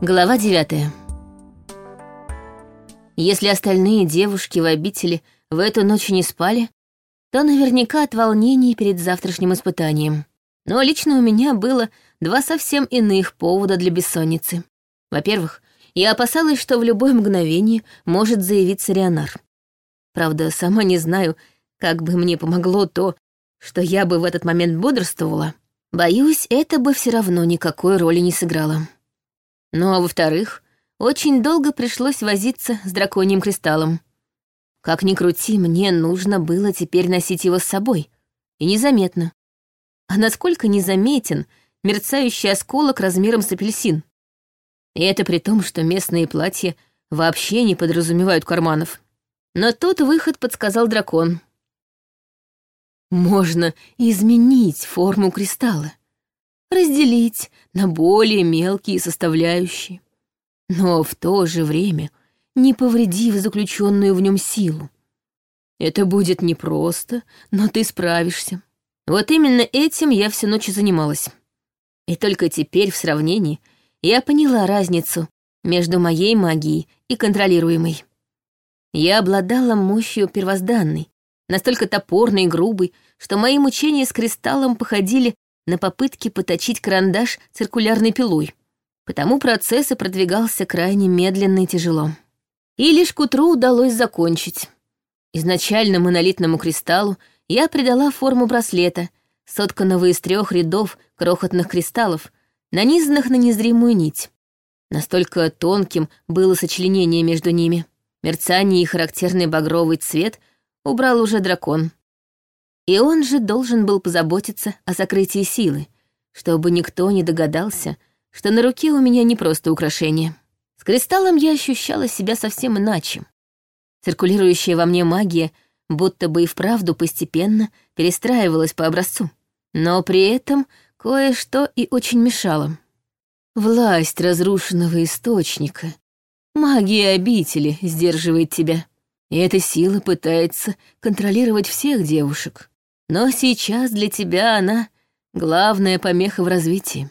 Глава девятая. Если остальные девушки в обители в эту ночь не спали, то наверняка от волнений перед завтрашним испытанием. Но лично у меня было два совсем иных повода для бессонницы. Во-первых, я опасалась, что в любое мгновение может заявиться Рионар. Правда, сама не знаю, как бы мне помогло то, что я бы в этот момент бодрствовала. Боюсь, это бы все равно никакой роли не сыграло. Ну а во-вторых, очень долго пришлось возиться с драконьим кристаллом. Как ни крути, мне нужно было теперь носить его с собой. И незаметно. А насколько незаметен мерцающий осколок размером с апельсин? И это при том, что местные платья вообще не подразумевают карманов. Но тут выход подсказал дракон. Можно изменить форму кристалла разделить на более мелкие составляющие, но в то же время не повредив заключенную в нем силу. Это будет непросто, но ты справишься. Вот именно этим я всю ночь занималась. И только теперь в сравнении я поняла разницу между моей магией и контролируемой. Я обладала мощью первозданной, настолько топорной и грубой, что мои мучения с кристаллом походили на попытки поточить карандаш циркулярной пилой. Потому процесс и продвигался крайне медленно и тяжело. И лишь к утру удалось закончить. Изначально монолитному кристаллу я придала форму браслета, сотканного из трех рядов крохотных кристаллов, нанизанных на незримую нить. Настолько тонким было сочленение между ними. Мерцание и характерный багровый цвет убрал уже дракон. И он же должен был позаботиться о сокрытии силы, чтобы никто не догадался, что на руке у меня не просто украшение. С кристаллом я ощущала себя совсем иначе. Циркулирующая во мне магия будто бы и вправду постепенно перестраивалась по образцу. Но при этом кое-что и очень мешало. Власть разрушенного источника, магия обители сдерживает тебя. И эта сила пытается контролировать всех девушек. Но сейчас для тебя она главная помеха в развитии.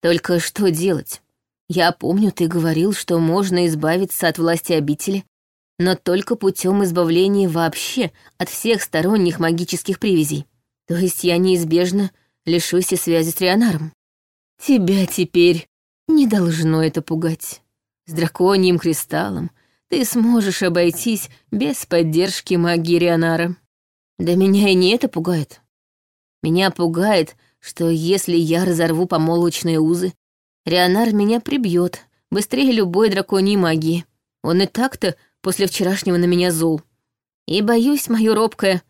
Только что делать? Я помню, ты говорил, что можно избавиться от власти обители, но только путем избавления вообще от всех сторонних магических привязей. То есть я неизбежно лишусь и связи с Рионаром. Тебя теперь не должно это пугать. С драконьим кристаллом ты сможешь обойтись без поддержки магии Рионара. Да меня и не это пугает. Меня пугает, что если я разорву помолвочные узы, Рионар меня прибьет быстрее любой драконьей магии. Он и так-то после вчерашнего на меня зол. И боюсь, мое робкое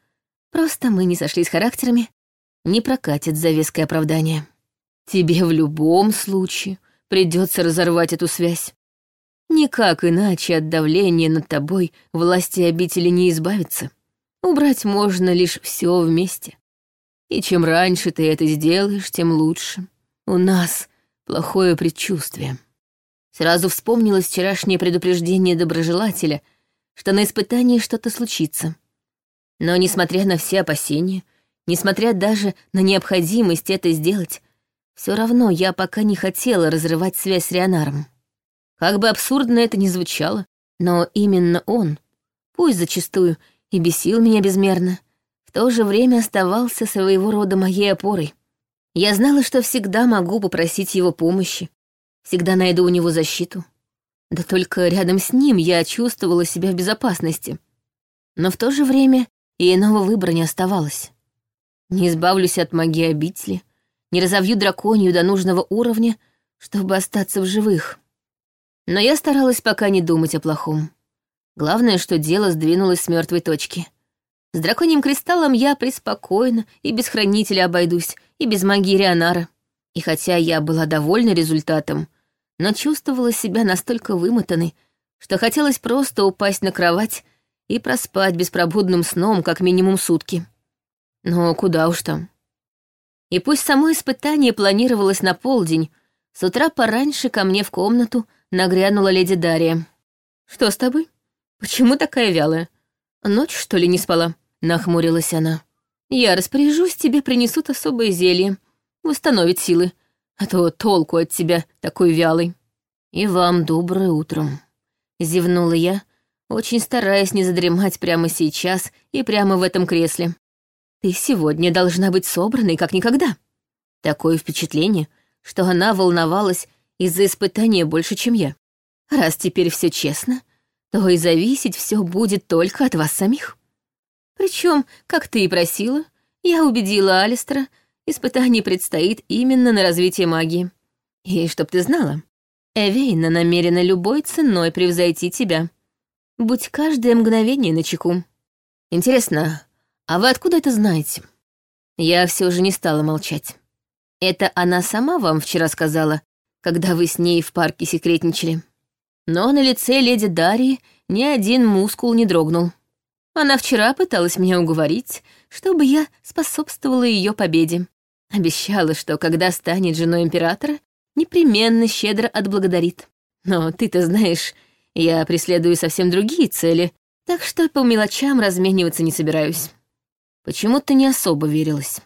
«просто мы не сошлись характерами» не прокатит за веское оправдание. Тебе в любом случае придется разорвать эту связь. Никак иначе от давления над тобой власти обители не избавиться. Убрать можно лишь все вместе. И чем раньше ты это сделаешь, тем лучше. У нас плохое предчувствие. Сразу вспомнилось вчерашнее предупреждение доброжелателя, что на испытании что-то случится. Но, несмотря на все опасения, несмотря даже на необходимость это сделать, все равно я пока не хотела разрывать связь с Рионаром. Как бы абсурдно это ни звучало, но именно он, пусть зачастую и бесил меня безмерно, в то же время оставался своего рода моей опорой. Я знала, что всегда могу попросить его помощи, всегда найду у него защиту. Да только рядом с ним я чувствовала себя в безопасности. Но в то же время и иного выбора не оставалось. Не избавлюсь от магии обители, не разовью драконию до нужного уровня, чтобы остаться в живых. Но я старалась пока не думать о плохом. Главное, что дело сдвинулось с мертвой точки. С драконьим кристаллом я преспокойно и без хранителя обойдусь, и без магии Рионара. И хотя я была довольна результатом, но чувствовала себя настолько вымотанной, что хотелось просто упасть на кровать и проспать беспробудным сном как минимум сутки. Но куда уж там. И пусть само испытание планировалось на полдень, с утра пораньше ко мне в комнату нагрянула леди Дарья. «Что с тобой?» «Почему такая вялая? Ночь, что ли, не спала?» — нахмурилась она. «Я распоряжусь, тебе принесут особое зелье. Восстановит силы. А то толку от тебя такой вялый». «И вам доброе утро», — зевнула я, очень стараясь не задремать прямо сейчас и прямо в этом кресле. «Ты сегодня должна быть собранной, как никогда». Такое впечатление, что она волновалась из-за испытания больше, чем я. Раз теперь все честно, то и зависеть все будет только от вас самих. Причем, как ты и просила, я убедила Алистера, испытание предстоит именно на развитие магии. И чтоб ты знала, Эвейна намерена любой ценой превзойти тебя. Будь каждое мгновение на чеку. Интересно, а вы откуда это знаете? Я все же не стала молчать. Это она сама вам вчера сказала, когда вы с ней в парке секретничали. Но на лице леди Дарьи ни один мускул не дрогнул. Она вчера пыталась меня уговорить, чтобы я способствовала ее победе. Обещала, что когда станет женой императора, непременно щедро отблагодарит. Но ты-то знаешь, я преследую совсем другие цели, так что по мелочам размениваться не собираюсь. Почему-то не особо верилась.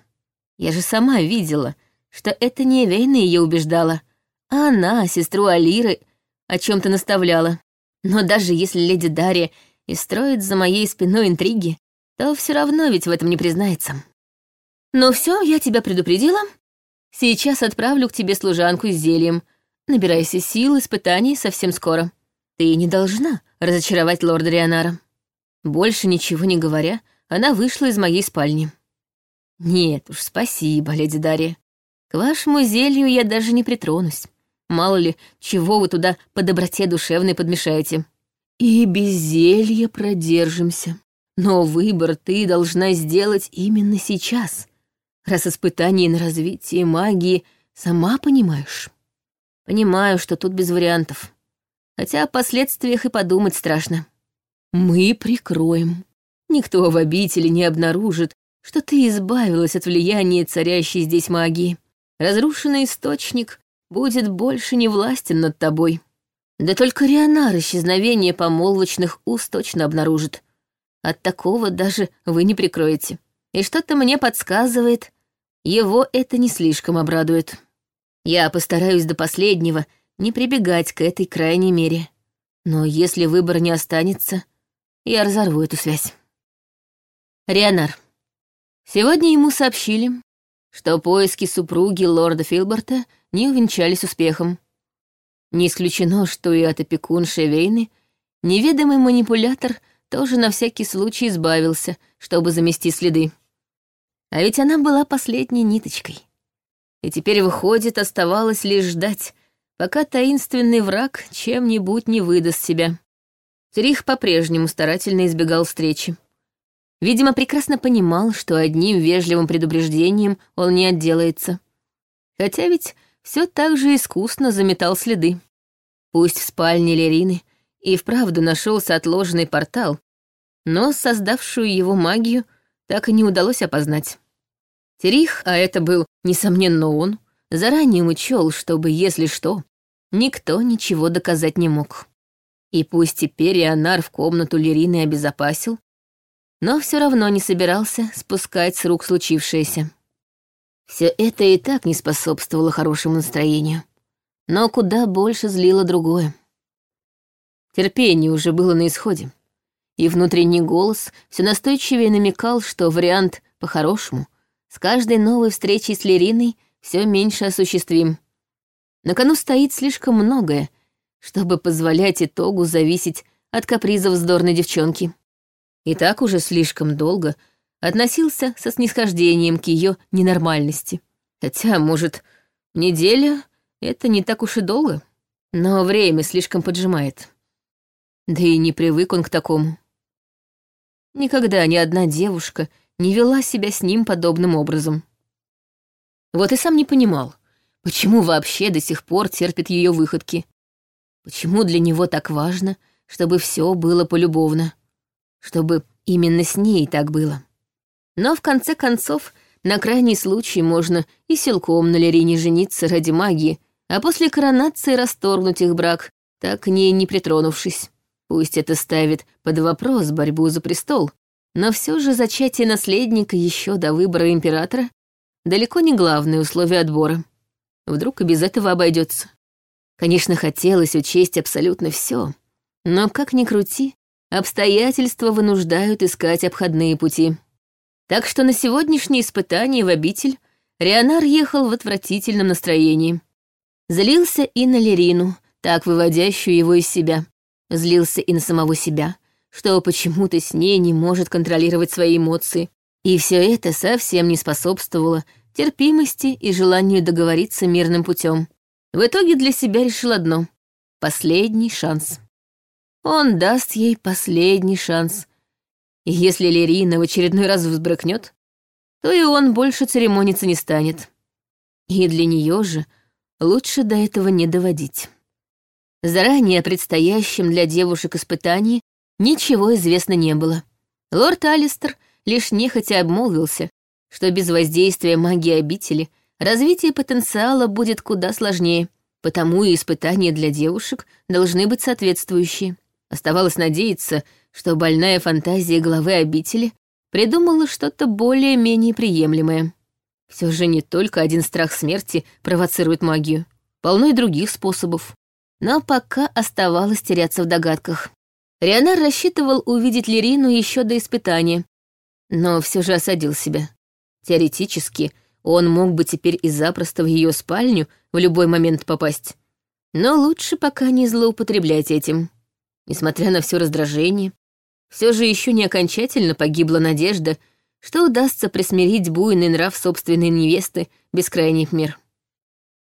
Я же сама видела, что это не Вейна ее убеждала, а она, сестру Алиры, о чем то наставляла. Но даже если леди Дарья и строит за моей спиной интриги, то все равно ведь в этом не признается. Ну все, я тебя предупредила. Сейчас отправлю к тебе служанку с зельем. Набирайся сил, испытаний совсем скоро. Ты не должна разочаровать лорда Рионара. Больше ничего не говоря, она вышла из моей спальни. Нет уж, спасибо, леди Дарья. К вашему зелью я даже не притронусь. Мало ли, чего вы туда по доброте душевной подмешаете. И без зелья продержимся. Но выбор ты должна сделать именно сейчас, раз испытание на развитие магии сама понимаешь. Понимаю, что тут без вариантов. Хотя о последствиях и подумать страшно. Мы прикроем. Никто в обители не обнаружит, что ты избавилась от влияния царящей здесь магии. Разрушенный источник будет больше не властен над тобой. Да только Рионар исчезновение помолвочных уст точно обнаружит. От такого даже вы не прикроете. И что-то мне подсказывает, его это не слишком обрадует. Я постараюсь до последнего не прибегать к этой крайней мере. Но если выбора не останется, я разорву эту связь. Рионар. Сегодня ему сообщили, что поиски супруги лорда Филберта не увенчались успехом. Не исключено, что и от опекунши Вейны неведомый манипулятор тоже на всякий случай избавился, чтобы замести следы. А ведь она была последней ниточкой. И теперь, выходит, оставалось лишь ждать, пока таинственный враг чем-нибудь не выдаст себя. Трих по-прежнему старательно избегал встречи. Видимо, прекрасно понимал, что одним вежливым предупреждением он не отделается. Хотя ведь все так же искусно заметал следы. Пусть в спальне Лерины и вправду нашелся отложенный портал, но создавшую его магию так и не удалось опознать. Терих, а это был, несомненно, он, заранее учел, чтобы, если что, никто ничего доказать не мог. И пусть теперь Ионар в комнату Лерины обезопасил, но все равно не собирался спускать с рук случившееся. Все это и так не способствовало хорошему настроению. Но куда больше злило другое. Терпение уже было на исходе. И внутренний голос все настойчивее намекал, что вариант «по-хорошему» с каждой новой встречей с Лериной все меньше осуществим. На кону стоит слишком многое, чтобы позволять итогу зависеть от капризов вздорной девчонки. И так уже слишком долго — относился со снисхождением к ее ненормальности. Хотя, может, неделя — это не так уж и долго, но время слишком поджимает. Да и не привык он к такому. Никогда ни одна девушка не вела себя с ним подобным образом. Вот и сам не понимал, почему вообще до сих пор терпит ее выходки. Почему для него так важно, чтобы все было полюбовно, чтобы именно с ней так было. Но в конце концов, на крайний случай можно и силком на Лерине жениться ради магии, а после коронации расторгнуть их брак, так к ней не притронувшись. Пусть это ставит под вопрос борьбу за престол, но все же зачатие наследника еще до выбора императора далеко не главное условие отбора. Вдруг и без этого обойдется. Конечно, хотелось учесть абсолютно все, но как ни крути, обстоятельства вынуждают искать обходные пути. Так что на сегодняшнее испытание в обитель Рионар ехал в отвратительном настроении. Злился и на Лерину, так выводящую его из себя. Злился и на самого себя, что почему-то с ней не может контролировать свои эмоции. И все это совсем не способствовало терпимости и желанию договориться мирным путем. В итоге для себя решил одно — последний шанс. Он даст ей последний шанс. И если Лерина в очередной раз взбрыкнет, то и он больше церемониться не станет. И для нее же лучше до этого не доводить. Заранее о предстоящем для девушек испытании ничего известно не было. Лорд Алистер лишь нехотя обмолвился, что без воздействия магии обители развитие потенциала будет куда сложнее, потому и испытания для девушек должны быть соответствующие. Оставалось надеяться, что больная фантазия главы обители придумала что-то более-менее приемлемое. Все же не только один страх смерти провоцирует магию. Полно и других способов. Но пока оставалось теряться в догадках. Рионар рассчитывал увидеть Лерину еще до испытания, но все же осадил себя. Теоретически, он мог бы теперь и запросто в ее спальню в любой момент попасть. Но лучше пока не злоупотреблять этим. Несмотря на все раздражение, все же еще не окончательно погибла надежда, что удастся присмирить буйный нрав собственной невесты бескрайний мир.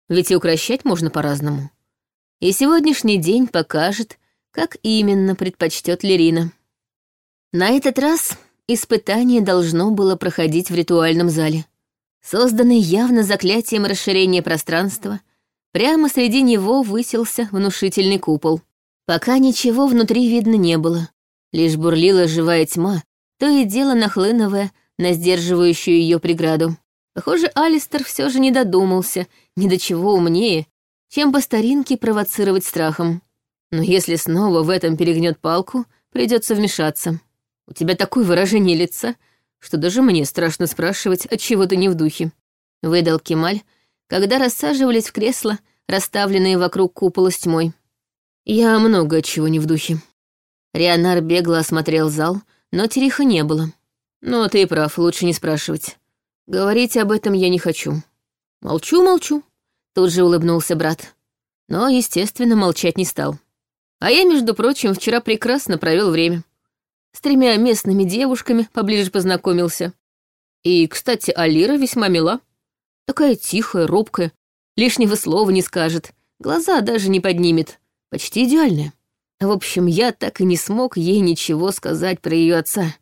Ведь и укращать можно по-разному. И сегодняшний день покажет, как именно предпочтет Лерина. На этот раз испытание должно было проходить в ритуальном зале. Созданный явно заклятием расширения пространства, прямо среди него высился внушительный купол. Пока ничего внутри видно не было, лишь бурлила живая тьма, то и дело нахлынывая на сдерживающую ее преграду. Похоже, Алистер все же не додумался ни до чего умнее, чем по старинке провоцировать страхом. Но если снова в этом перегнет палку, придется вмешаться. У тебя такое выражение лица, что даже мне страшно спрашивать, от чего ты не в духе. Выдал Кемаль, когда рассаживались в кресла, расставленные вокруг купола с тьмой. Я много чего не в духе. Рионар бегло осмотрел зал, но Териха не было. Но ты прав, лучше не спрашивать. Говорить об этом я не хочу. Молчу, молчу. Тут же улыбнулся брат. Но, естественно, молчать не стал. А я, между прочим, вчера прекрасно провел время. С тремя местными девушками поближе познакомился. И, кстати, Алира весьма мила. Такая тихая, робкая, лишнего слова не скажет, глаза даже не поднимет. Почти идеальная. В общем, я так и не смог ей ничего сказать про ее отца.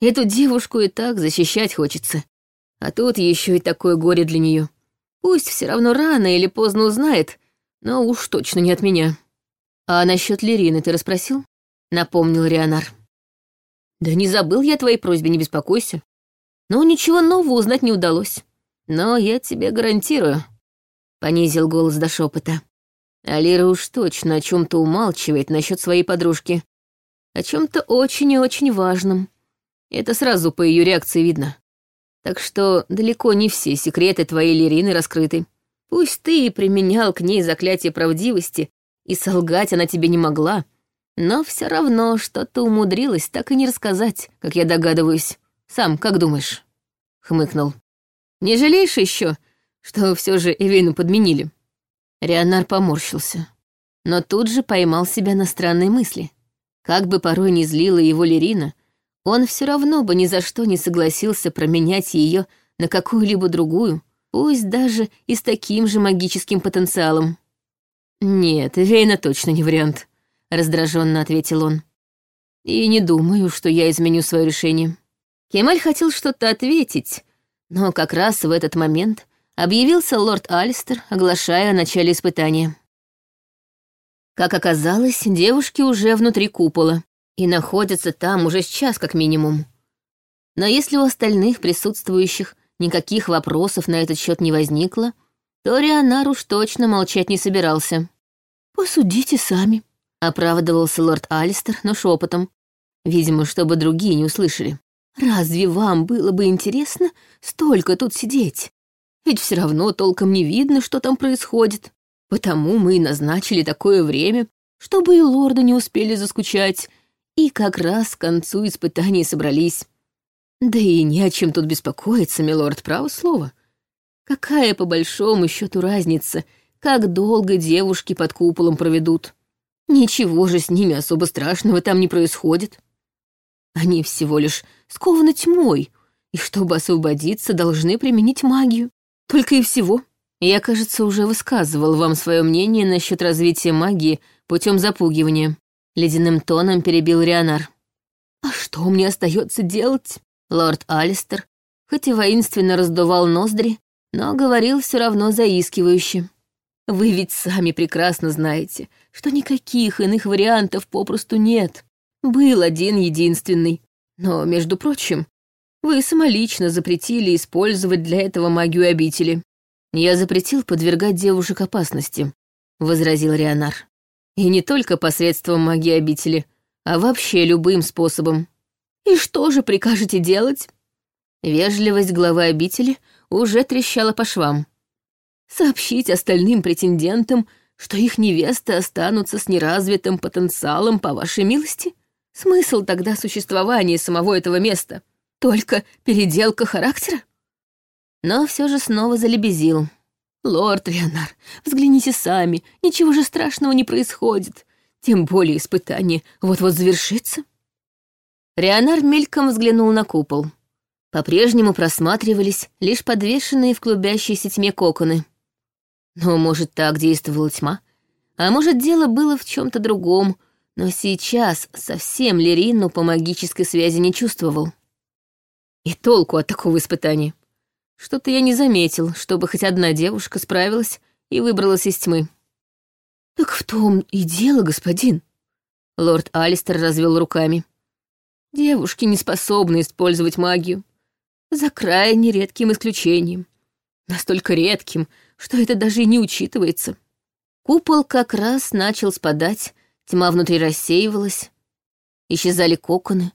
Эту девушку и так защищать хочется. А тут еще и такое горе для нее. Пусть все равно рано или поздно узнает, но уж точно не от меня. А насчет Лерины ты расспросил? Напомнил Рионар. Да не забыл я твоей просьбе, не беспокойся. Но ничего нового узнать не удалось. Но я тебе гарантирую. Понизил голос до шепота. Алира уж точно о чем-то умалчивает насчет своей подружки. О чем-то очень и очень важном. Это сразу по ее реакции видно. Так что далеко не все секреты твоей Лерины раскрыты. Пусть ты и применял к ней заклятие правдивости, и солгать она тебе не могла, но все равно что-то умудрилась так и не рассказать, как я догадываюсь. Сам как думаешь?» — хмыкнул. «Не жалеешь еще, что все же Эвину подменили?» Рионар поморщился, но тут же поймал себя на странной мысли. Как бы порой не злила его Лерина, он все равно бы ни за что не согласился променять ее на какую-либо другую, пусть даже и с таким же магическим потенциалом. «Нет, Вейна точно не вариант», — раздраженно ответил он. «И не думаю, что я изменю свое решение». Кемаль хотел что-то ответить, но как раз в этот момент объявился лорд Алистер, оглашая о начале испытания. Как оказалось, девушки уже внутри купола и находятся там уже сейчас как минимум. Но если у остальных присутствующих никаких вопросов на этот счет не возникло, то Рионар уж точно молчать не собирался. «Посудите сами», — оправдывался лорд Алистер, но шепотом, видимо, чтобы другие не услышали. «Разве вам было бы интересно столько тут сидеть? Ведь все равно толком не видно, что там происходит. Потому мы и назначили такое время, чтобы и лорды не успели заскучать, и как раз к концу испытаний собрались. Да и не о чем тут беспокоиться, милорд, право слово. Какая по большому счету разница, как долго девушки под куполом проведут? Ничего же с ними особо страшного там не происходит. Они всего лишь скованы тьмой, и чтобы освободиться, должны применить магию. Только и всего. Я, кажется, уже высказывал вам свое мнение насчет развития магии путем запугивания. Ледяным тоном перебил Рионар. А что мне остается делать? Лорд Алистер, хоть и воинственно раздувал ноздри, но говорил все равно заискивающе. Вы ведь сами прекрасно знаете, что никаких иных вариантов попросту нет. Был один единственный. Но, между прочим, вы самолично запретили использовать для этого магию обители. Я запретил подвергать девушек опасности, — возразил Рионар. И не только посредством магии обители, а вообще любым способом. И что же прикажете делать? Вежливость главы обители уже трещала по швам. Сообщить остальным претендентам, что их невесты останутся с неразвитым потенциалом по вашей милости? Смысл тогда существования самого этого места? Только переделка характера? Но все же снова залебезил. «Лорд Леонар, взгляните сами, ничего же страшного не происходит. Тем более испытание вот-вот завершится». Рионар мельком взглянул на купол. По-прежнему просматривались лишь подвешенные в клубящейся тьме коконы. Но, может, так действовала тьма? А может, дело было в чем то другом, но сейчас совсем Лерину по магической связи не чувствовал. И толку от такого испытания. Что-то я не заметил, чтобы хоть одна девушка справилась и выбралась из тьмы. «Так в том и дело, господин», — лорд Алистер развел руками. «Девушки не способны использовать магию. За крайне редким исключением. Настолько редким, что это даже и не учитывается. Купол как раз начал спадать, тьма внутри рассеивалась. Исчезали коконы.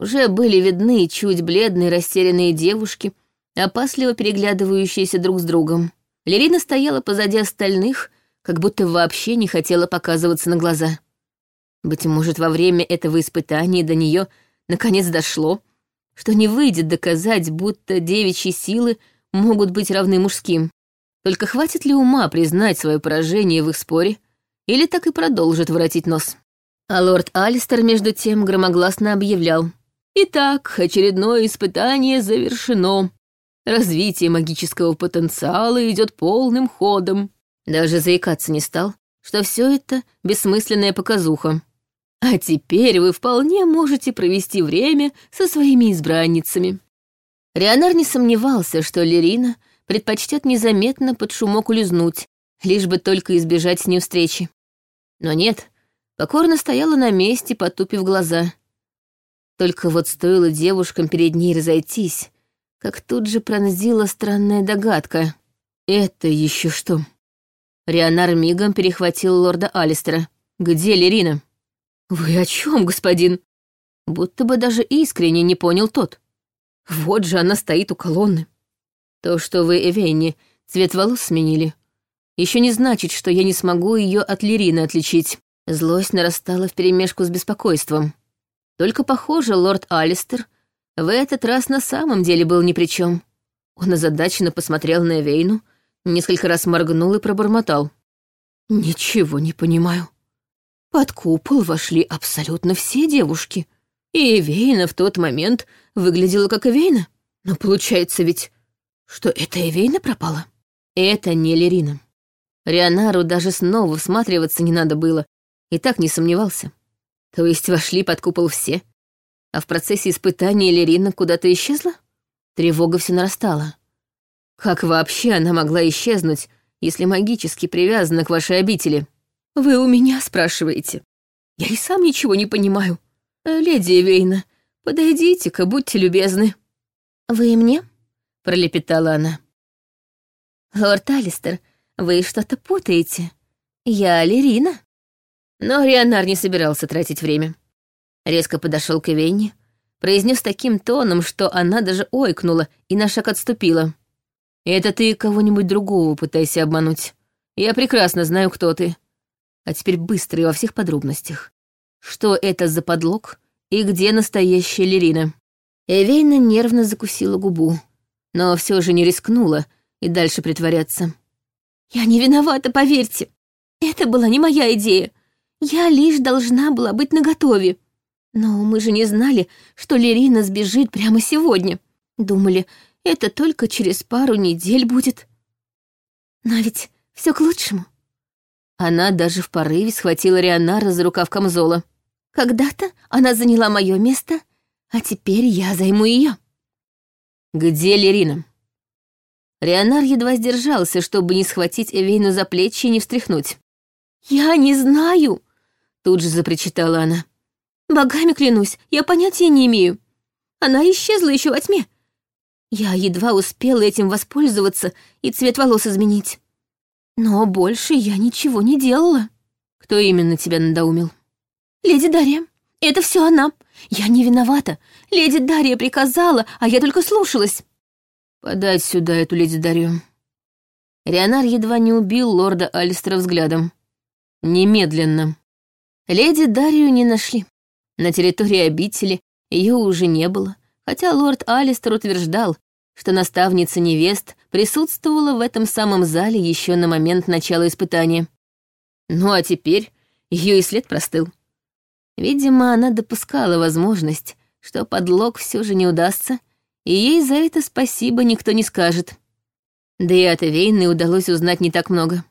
Уже были видны чуть бледные растерянные девушки, опасливо переглядывающиеся друг с другом. Лерина стояла позади остальных, как будто вообще не хотела показываться на глаза. Быть может, во время этого испытания до нее наконец дошло, что не выйдет доказать, будто девичьи силы могут быть равны мужским. Только хватит ли ума признать свое поражение в их споре, или так и продолжит воротить нос? А лорд Алистер, между тем, громогласно объявлял. «Итак, очередное испытание завершено. Развитие магического потенциала идет полным ходом». Даже заикаться не стал, что все это бессмысленная показуха. А теперь вы вполне можете провести время со своими избранницами. Рионар не сомневался, что Лерина предпочтет незаметно под шумок улизнуть, лишь бы только избежать с ней встречи. Но нет, покорно стояла на месте, потупив глаза. Только вот стоило девушкам перед ней разойтись, как тут же пронзила странная догадка. «Это еще что?» Рионар мигом перехватил лорда Алистера. «Где Лерина?» «Вы о чем, господин?» Будто бы даже искренне не понял тот. Вот же она стоит у колонны. То, что вы, Эвенни, цвет волос сменили, еще не значит, что я не смогу ее от Лирины отличить. Злость нарастала вперемешку с беспокойством. Только, похоже, лорд Алистер в этот раз на самом деле был ни при чем. Он озадаченно посмотрел на Эвейну, несколько раз моргнул и пробормотал. «Ничего не понимаю. Под купол вошли абсолютно все девушки, и Эвейна в тот момент выглядела как Эвейна. Но получается ведь, что это Эвейна пропала? Это не Лерина. Рионару даже снова всматриваться не надо было, и так не сомневался. То есть вошли под купол все, а в процессе испытания Лерина куда-то исчезла? Тревога все нарастала. Как вообще она могла исчезнуть, если магически привязана к вашей обители? Вы у меня спрашиваете. Я и сам ничего не понимаю. Леди Эвейна, подойдите-ка, будьте любезны. Вы мне? пролепетала она. Лорд Алистер, вы что-то путаете. Я Лерина. Но Рионар не собирался тратить время. Резко подошел к Эвейне, произнес таким тоном, что она даже ойкнула и на шаг отступила. «Это ты кого-нибудь другого пытайся обмануть. Я прекрасно знаю, кто ты. А теперь быстро и во всех подробностях. Что это за подлог и где настоящая Лерина?» Эвейна нервно закусила губу, но все же не рискнула и дальше притворяться. «Я не виновата, поверьте. Это была не моя идея. Я лишь должна была быть наготове. Но мы же не знали, что Лерина сбежит прямо сегодня. Думали, это только через пару недель будет. Но ведь все к лучшему. Она даже в порыве схватила Рионара за рукав камзола. Когда-то она заняла мое место, а теперь я займу ее. Где Лерина? Рионар едва сдержался, чтобы не схватить Эвейну за плечи и не встряхнуть. «Я не знаю!» — тут же запричитала она. «Богами клянусь, я понятия не имею. Она исчезла еще во тьме. Я едва успела этим воспользоваться и цвет волос изменить. Но больше я ничего не делала». «Кто именно тебя надоумил?» «Леди Дарья. Это все она. Я не виновата. Леди Дарья приказала, а я только слушалась». «Подать сюда эту леди Дарью». Рионар едва не убил лорда Алистера взглядом. Немедленно. Леди Дарью не нашли. На территории обители ее уже не было, хотя лорд Алистер утверждал, что наставница невест присутствовала в этом самом зале еще на момент начала испытания. Ну а теперь ее и след простыл. Видимо, она допускала возможность, что подлог все же не удастся, и ей за это спасибо никто не скажет. Да и от Эвейны удалось узнать не так много.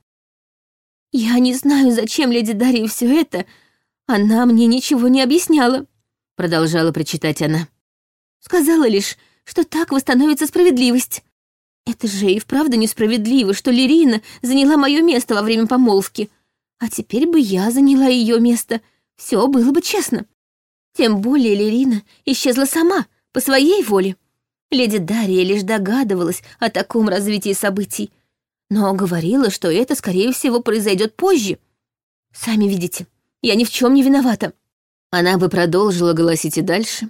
«Я не знаю, зачем леди Дарья все это. Она мне ничего не объясняла», — продолжала прочитать она. «Сказала лишь, что так восстановится справедливость. Это же и вправду несправедливо, что Лерина заняла мое место во время помолвки. А теперь бы я заняла ее место. Все было бы честно. Тем более Лерина исчезла сама, по своей воле. Леди Дарья лишь догадывалась о таком развитии событий, но говорила, что это, скорее всего, произойдет позже. Сами видите, я ни в чем не виновата. Она бы продолжила голосить и дальше,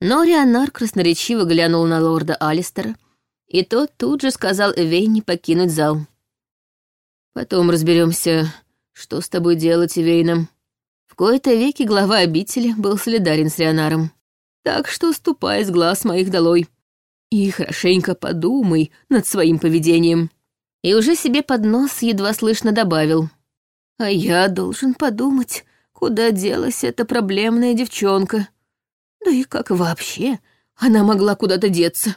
но Рионар красноречиво глянул на лорда Алистера, и тот тут же сказал Эвейне покинуть зал. «Потом разберемся, что с тобой делать, Эвейна». В кои-то веки глава обители был солидарен с Рионаром. Так что ступай с глаз моих долой. И хорошенько подумай над своим поведением и уже себе под нос едва слышно добавил. «А я должен подумать, куда делась эта проблемная девчонка. Да и как вообще она могла куда-то деться?»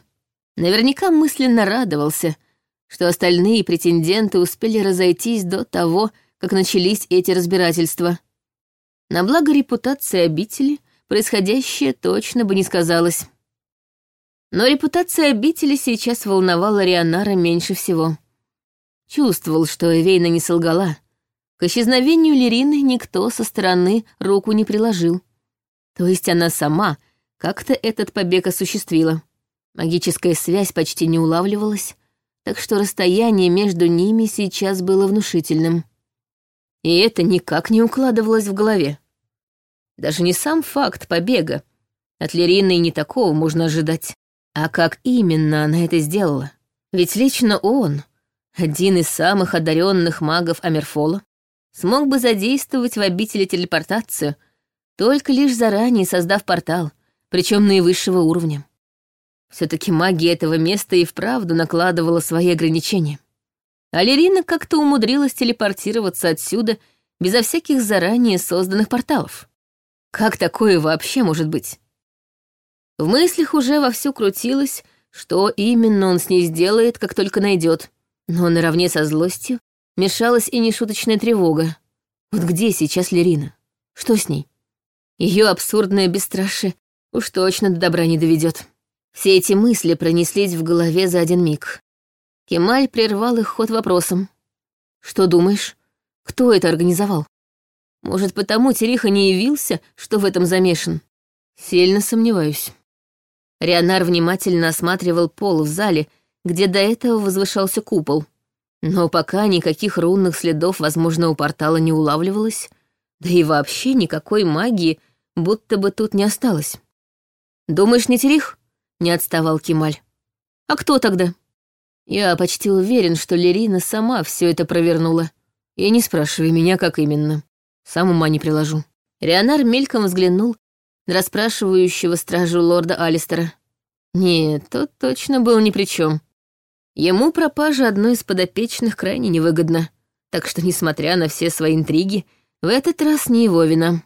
Наверняка мысленно радовался, что остальные претенденты успели разойтись до того, как начались эти разбирательства. На благо репутации обители происходящее точно бы не сказалось. Но репутация обители сейчас волновала Рионара меньше всего. Чувствовал, что Эвейна не солгала. К исчезновению Лерины никто со стороны руку не приложил. То есть она сама как-то этот побег осуществила. Магическая связь почти не улавливалась, так что расстояние между ними сейчас было внушительным. И это никак не укладывалось в голове. Даже не сам факт побега. От Лерины и не такого можно ожидать. А как именно она это сделала? Ведь лично он, один из самых одаренных магов Амерфола, смог бы задействовать в обители телепортацию, только лишь заранее создав портал, причем наивысшего уровня. Все-таки магия этого места и вправду накладывала свои ограничения. А Лерина как-то умудрилась телепортироваться отсюда безо всяких заранее созданных порталов. Как такое вообще может быть? В мыслях уже вовсю крутилось, что именно он с ней сделает, как только найдет. Но наравне со злостью мешалась и нешуточная тревога. Вот где сейчас Лерина? Что с ней? Ее абсурдное бесстрашие уж точно до добра не доведет. Все эти мысли пронеслись в голове за один миг. Кемаль прервал их ход вопросом. «Что думаешь? Кто это организовал? Может, потому Териха не явился, что в этом замешан? Сильно сомневаюсь». Рионар внимательно осматривал пол в зале, где до этого возвышался купол. Но пока никаких рунных следов, возможно, у портала не улавливалось, да и вообще никакой магии будто бы тут не осталось. «Думаешь, не Терих?» — не отставал Кемаль. «А кто тогда?» «Я почти уверен, что Лерина сама все это провернула», И не спрашивай меня, как именно. Сам ума не приложу. Рионар мельком взглянул на расспрашивающего стражу лорда Алистера. Нет, тот точно был ни при чем. Ему пропажа одной из подопечных крайне невыгодна, так что, несмотря на все свои интриги, в этот раз не его вина.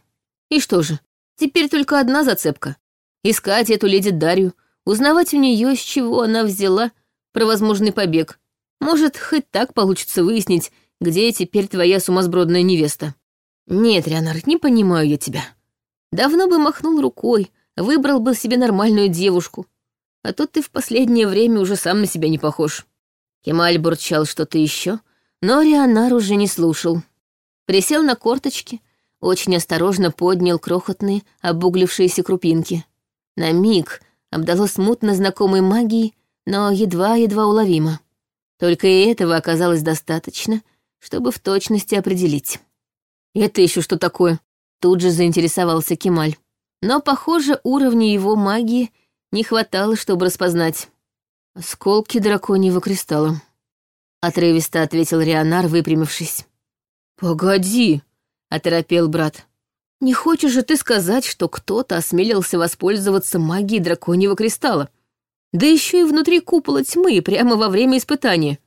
И что же, теперь только одна зацепка. Искать эту леди Дарью, узнавать у нее, с чего она взяла про возможный побег. Может, хоть так получится выяснить, где теперь твоя сумасбродная невеста. Нет, Рянар, не понимаю я тебя. Давно бы махнул рукой, выбрал бы себе нормальную девушку. А то ты в последнее время уже сам на себя не похож. Кемаль бурчал что-то еще, но Рианар уже не слушал. Присел на корточки, очень осторожно поднял крохотные, обуглившиеся крупинки. На миг обдало смутно знакомой магией, но едва-едва уловимо. Только и этого оказалось достаточно, чтобы в точности определить. «Это еще что такое?» Тут же заинтересовался Кемаль. Но, похоже, уровня его магии не хватало, чтобы распознать. «Осколки драконьего кристалла», — отрывисто ответил Рионар, выпрямившись. «Погоди», — оторопел брат. «Не хочешь же ты сказать, что кто-то осмелился воспользоваться магией драконьего кристалла? Да еще и внутри купола тьмы, прямо во время испытания.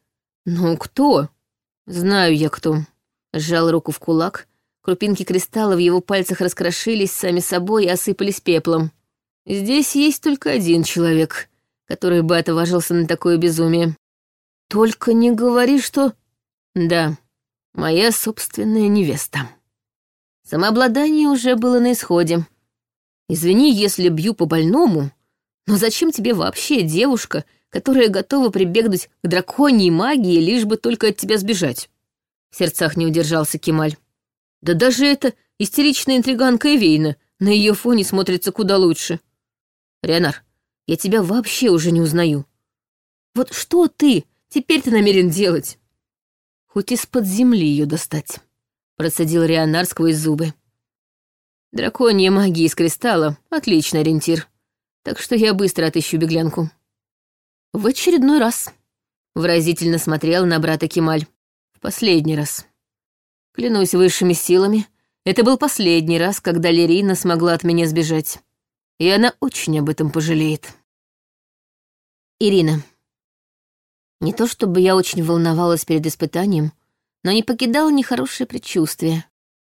Ну, кто?» «Знаю я кто», — сжал руку в кулак. Крупинки кристалла в его пальцах раскрошились сами собой и осыпались пеплом. «Здесь есть только один человек, который бы отважился на такое безумие. Только не говори, что...» «Да, моя собственная невеста». Самообладание уже было на исходе. «Извини, если бью по больному, но зачем тебе вообще девушка, которая готова прибегнуть к драконьей магии, лишь бы только от тебя сбежать. В сердцах не удержался Кемаль. Да даже эта истеричная интриганка Эвейна на ее фоне смотрится куда лучше. Ренар, я тебя вообще уже не узнаю. Вот что ты теперь ты намерен делать? Хоть из-под земли ее достать, процедил Рионар сквозь зубы. Драконья магия из кристалла — отличный ориентир, так что я быстро отыщу беглянку. В очередной раз. Выразительно смотрел на брата Кемаль. В последний раз. Клянусь высшими силами, это был последний раз, когда Лерина смогла от меня сбежать. И она очень об этом пожалеет. Ирина. Не то чтобы я очень волновалась перед испытанием, но не покидало нехорошее предчувствие.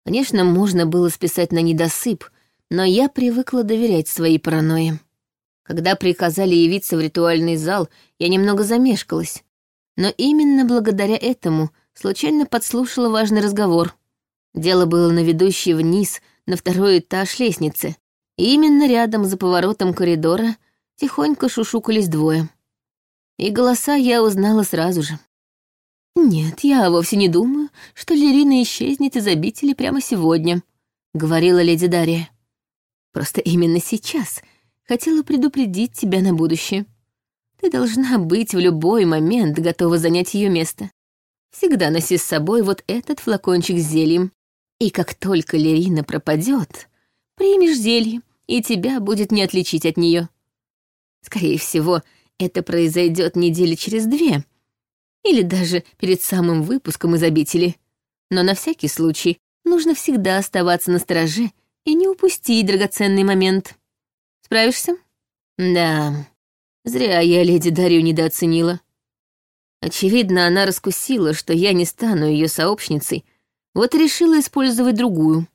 Конечно, можно было списать на недосып, но я привыкла доверять своей паранойи. Когда приказали явиться в ритуальный зал, я немного замешкалась. Но именно благодаря этому случайно подслушала важный разговор. Дело было на ведущей вниз, на второй этаж лестницы. И именно рядом, за поворотом коридора, тихонько шушукались двое. И голоса я узнала сразу же. «Нет, я вовсе не думаю, что Лерина исчезнет из обители прямо сегодня», — говорила леди Дарья. «Просто именно сейчас — Хотела предупредить тебя на будущее. Ты должна быть в любой момент готова занять ее место. Всегда носи с собой вот этот флакончик с зельем. И как только Лерина пропадет, примешь зелье, и тебя будет не отличить от нее. Скорее всего, это произойдет недели через две, или даже перед самым выпуском из обители. Но на всякий случай нужно всегда оставаться на стороже и не упустить драгоценный момент. Справишься? Да. Зря я леди Дарью недооценила. Очевидно, она раскусила, что я не стану ее сообщницей, вот решила использовать другую.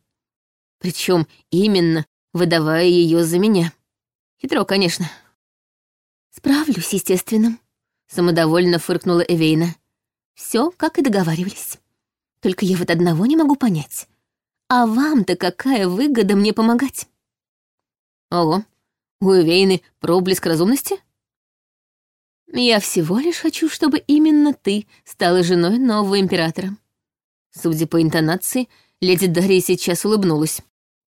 Причем именно выдавая ее за меня. Хитро, конечно. Справлюсь, естественно. Самодовольно фыркнула Эвейна. Все, как и договаривались. Только я вот одного не могу понять. А вам-то какая выгода мне помогать? Ого, у Эвейны проблеск разумности? Я всего лишь хочу, чтобы именно ты стала женой нового императора. Судя по интонации, леди Дарья сейчас улыбнулась.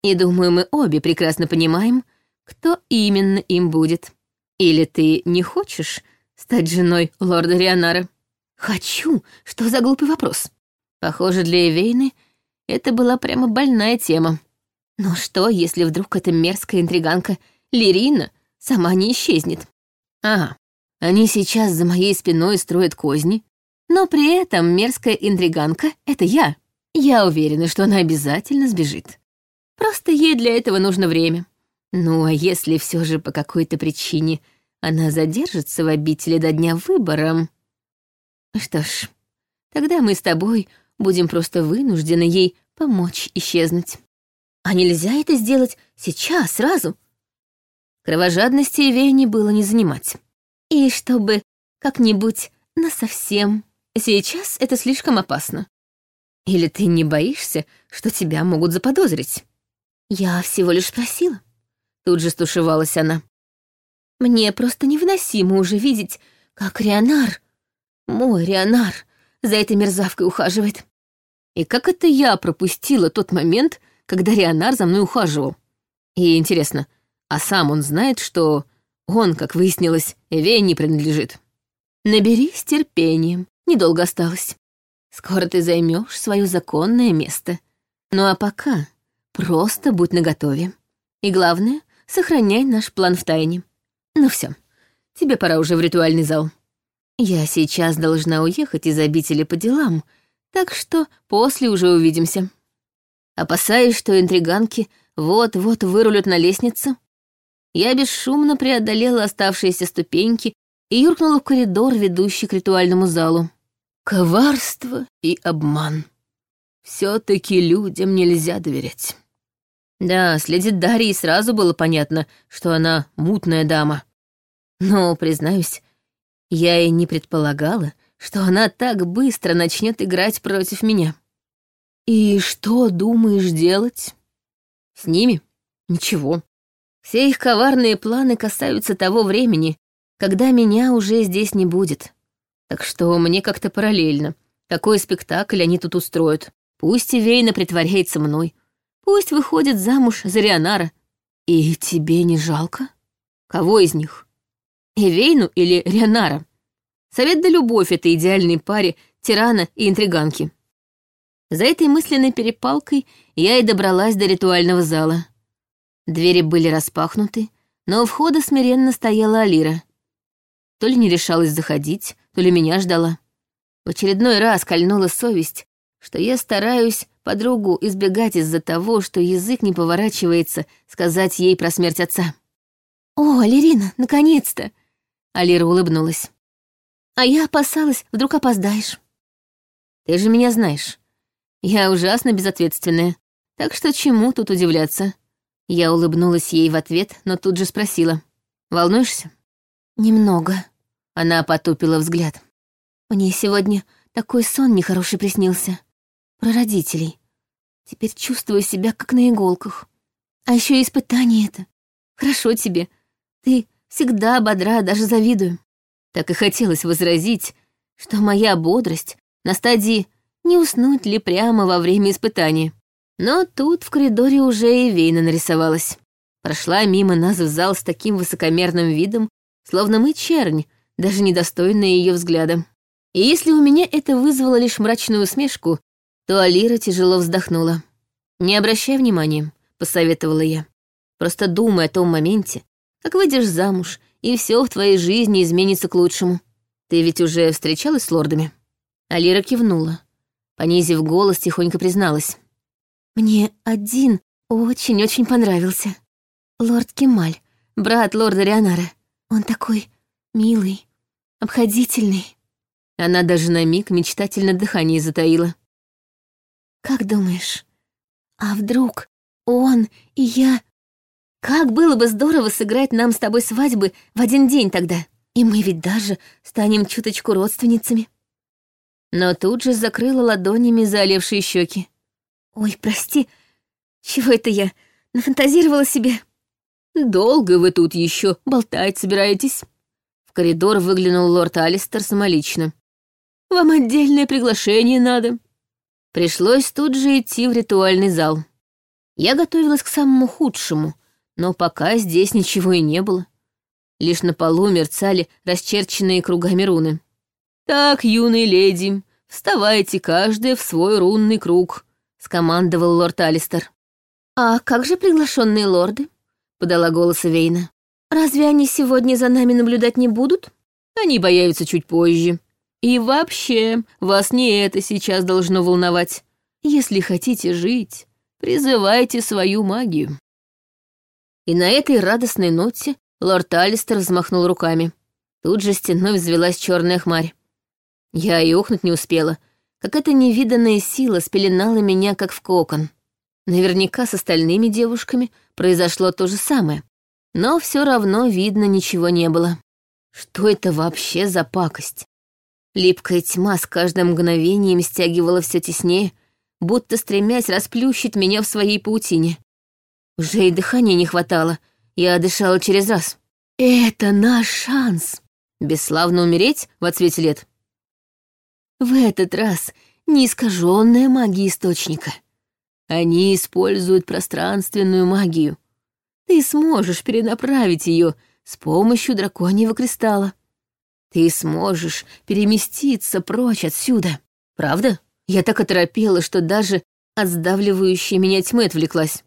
И думаю, мы обе прекрасно понимаем, кто именно им будет. Или ты не хочешь стать женой лорда Рионара? Хочу. Что за глупый вопрос? Похоже, для Эвейны это была прямо больная тема. Но что, если вдруг эта мерзкая интриганка Лерина сама не исчезнет. Ага, они сейчас за моей спиной строят козни, но при этом мерзкая интриганка — это я. Я уверена, что она обязательно сбежит. Просто ей для этого нужно время. Ну, а если все же по какой-то причине она задержится в обители до дня выбора... Что ж, тогда мы с тобой будем просто вынуждены ей помочь исчезнуть. А нельзя это сделать сейчас, сразу? Кровожадности Вейни было не занимать. И чтобы как-нибудь насовсем. Сейчас это слишком опасно. Или ты не боишься, что тебя могут заподозрить? Я всего лишь спросила. Тут же стушевалась она. Мне просто невыносимо уже видеть, как Рионар, мой Рионар, за этой мерзавкой ухаживает. И как это я пропустила тот момент, когда Рионар за мной ухаживал? И интересно, а сам он знает, что он, как выяснилось, Эве не принадлежит? Наберись терпением, недолго осталось. Скоро ты займешь свое законное место. Ну а пока просто будь наготове. И главное, сохраняй наш план в тайне. Ну все, тебе пора уже в ритуальный зал. Я сейчас должна уехать из обители по делам, так что после уже увидимся. Опасаясь, что интриганки вот-вот вырулят на лестницу, я бесшумно преодолела оставшиеся ступеньки и юркнула в коридор, ведущий к ритуальному залу. Коварство и обман. Все-таки людям нельзя доверять. Да, следит Дарьи сразу было понятно, что она мутная дама. Но, признаюсь, я и не предполагала, что она так быстро начнет играть против меня. И что думаешь делать? С ними? Ничего. Все их коварные планы касаются того времени, когда меня уже здесь не будет. Так что мне как-то параллельно. Какой спектакль они тут устроят. Пусть Ивейна притворяется мной. Пусть выходит замуж за Рионара. И тебе не жалко? Кого из них? Эвейну или Рионара? Совет да любовь этой идеальной паре тирана и интриганки. За этой мысленной перепалкой я и добралась до ритуального зала. Двери были распахнуты, но у входа смиренно стояла Алира. То ли не решалась заходить, то ли меня ждала. В очередной раз кольнула совесть, что я стараюсь подругу избегать из-за того, что язык не поворачивается сказать ей про смерть отца. «О, Алирина, наконец-то!» Алира улыбнулась. «А я опасалась, вдруг опоздаешь». «Ты же меня знаешь. Я ужасно безответственная, так что чему тут удивляться?» Я улыбнулась ей в ответ, но тут же спросила. «Волнуешься?» «Немного». Она потупила взгляд. «Мне сегодня такой сон нехороший приснился. Про родителей. Теперь чувствую себя как на иголках. А еще испытание это. Хорошо тебе. Ты всегда бодра, даже завидую». Так и хотелось возразить, что моя бодрость на стадии не уснуть ли прямо во время испытания. Но тут в коридоре уже и Вейна нарисовалась. Прошла мимо нас в зал с таким высокомерным видом, словно мы чернь, даже недостойная ее взгляда. И если у меня это вызвало лишь мрачную усмешку, то Алира тяжело вздохнула. «Не обращай внимания», — посоветовала я. «Просто думай о том моменте, как выйдешь замуж, и все в твоей жизни изменится к лучшему. Ты ведь уже встречалась с лордами?» Алира кивнула. Понизив голос, тихонько призналась. Мне один очень-очень понравился. Лорд Кемаль, брат лорда Рионара. Он такой милый, обходительный. Она даже на миг мечтательно дыхание затаила. Как думаешь, а вдруг он и я... Как было бы здорово сыграть нам с тобой свадьбы в один день тогда. И мы ведь даже станем чуточку родственницами. Но тут же закрыла ладонями заолевшие щеки. Ой, прости, чего это я? Нафантазировала себе. Долго вы тут еще болтать собираетесь? В коридор выглянул лорд Алистер самолично. Вам отдельное приглашение надо. Пришлось тут же идти в ритуальный зал. Я готовилась к самому худшему, но пока здесь ничего и не было. Лишь на полу мерцали расчерченные кругами руны. «Так, юные леди, вставайте каждая в свой рунный круг», — скомандовал лорд Алистер. «А как же приглашенные лорды?» — подала голос Вейна. «Разве они сегодня за нами наблюдать не будут?» «Они появятся чуть позже. И вообще, вас не это сейчас должно волновать. Если хотите жить, призывайте свою магию. И на этой радостной ноте лорд Алистер взмахнул руками. Тут же стеной взвелась черная хмарь. Я и охнуть не успела. Какая-то невиданная сила спеленала меня, как в кокон. Наверняка с остальными девушками произошло то же самое. Но все равно видно ничего не было. Что это вообще за пакость? Липкая тьма с каждым мгновением стягивала все теснее, будто стремясь расплющить меня в своей паутине. Уже и дыхания не хватало, я дышала через раз. «Это наш шанс!» Бесславно умереть в отсвете лет. В этот раз не искаженная магия источника. Они используют пространственную магию. Ты сможешь перенаправить ее с помощью драконьего кристалла. Ты сможешь переместиться прочь отсюда. Правда? Я так оторопела, что даже от сдавливающей меня тьмы отвлеклась.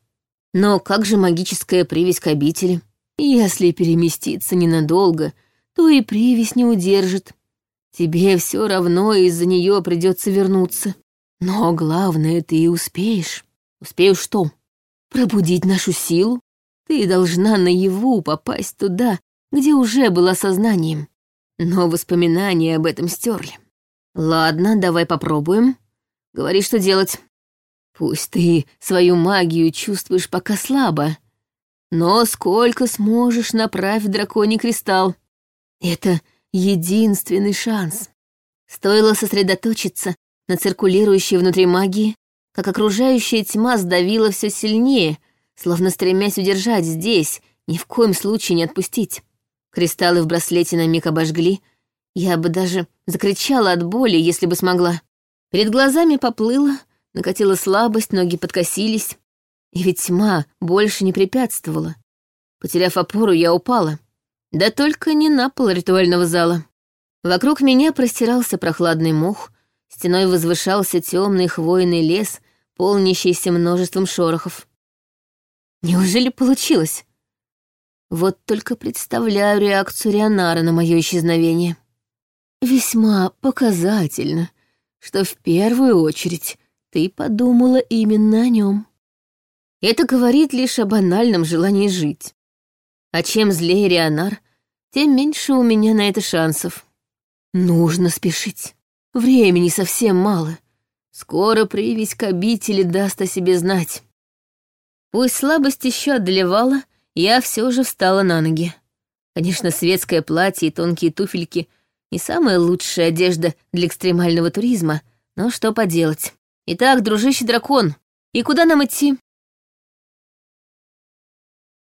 Но как же магическая привязь к обители? Если переместиться ненадолго, то и привязь не удержит. Тебе все равно из-за нее придется вернуться. Но главное, ты успеешь. Успею что? Пробудить нашу силу? Ты должна наяву попасть туда, где уже была сознанием. Но воспоминания об этом стерли. Ладно, давай попробуем. Говори, что делать. Пусть ты свою магию чувствуешь пока слабо, но сколько сможешь направь драконий кристалл. Это единственный шанс. Стоило сосредоточиться на циркулирующей внутри магии, как окружающая тьма сдавила все сильнее, словно стремясь удержать здесь, ни в коем случае не отпустить. Кристаллы в браслете на миг обожгли. Я бы даже закричала от боли, если бы смогла. Перед глазами поплыла, накатила слабость, ноги подкосились. И ведь тьма больше не препятствовала. Потеряв опору, я упала. Да только не на пол ритуального зала. Вокруг меня простирался прохладный мох, стеной возвышался темный хвойный лес, полнящийся множеством шорохов. Неужели получилось? Вот только представляю реакцию Рионара на мое исчезновение. Весьма показательно, что в первую очередь ты подумала именно о нем. Это говорит лишь о банальном желании жить. А чем злее Рионар, тем меньше у меня на это шансов. Нужно спешить. Времени совсем мало. Скоро привязь к обители даст о себе знать. Пусть слабость еще одолевала, я все же встала на ноги. Конечно, светское платье и тонкие туфельки — не самая лучшая одежда для экстремального туризма, но что поделать. Итак, дружище дракон, и куда нам идти?